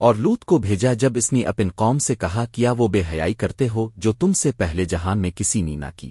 اور لوت کو بھیجا جب اس نے اپن قوم سے کہا، کیا وہ بے حیائی کرتے ہو جو تم سے پہلے جہان میں کسی نے نہ کی؟